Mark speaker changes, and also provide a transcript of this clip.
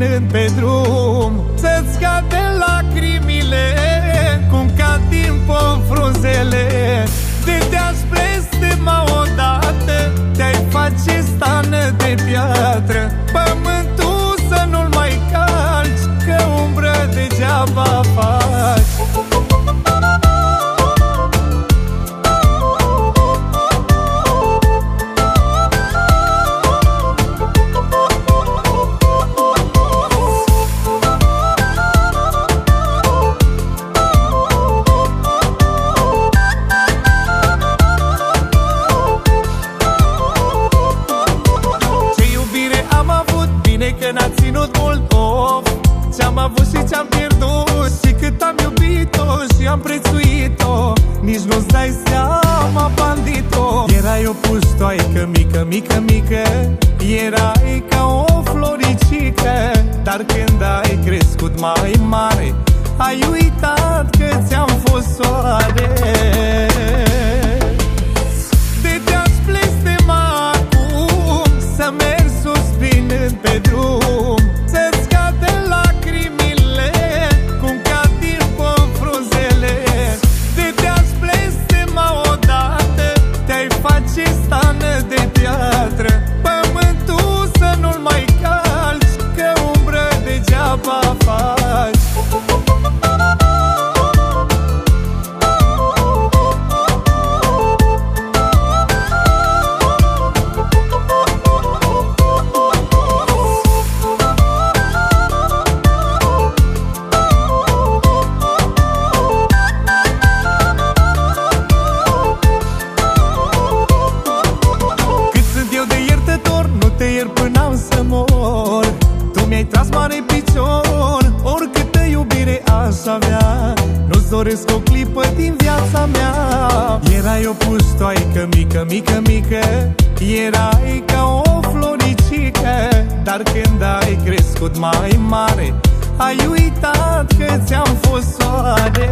Speaker 1: Să mergi suspinând pe drum Să-ți scade lacrimile Cum ca timp frunzele De te-aș blestema odată Te-ai face stană de piatră. Pământul să nu-l mai calci Că umbră degeaba faci că n-a ținut mult of Ce-am avut și ce-am pierdut Și cât am iubit-o și am prețuit-o. Nici nu-ți dai seama, bandito. Erai o pustoaică mică, mică, mică. Erai ca o doresc o clipă din viața mea. Erai o pustoaică mică, mică, mică Erai ca o floricică. Dar când ai crescut mai mare Ai uitat că ți-am fost soare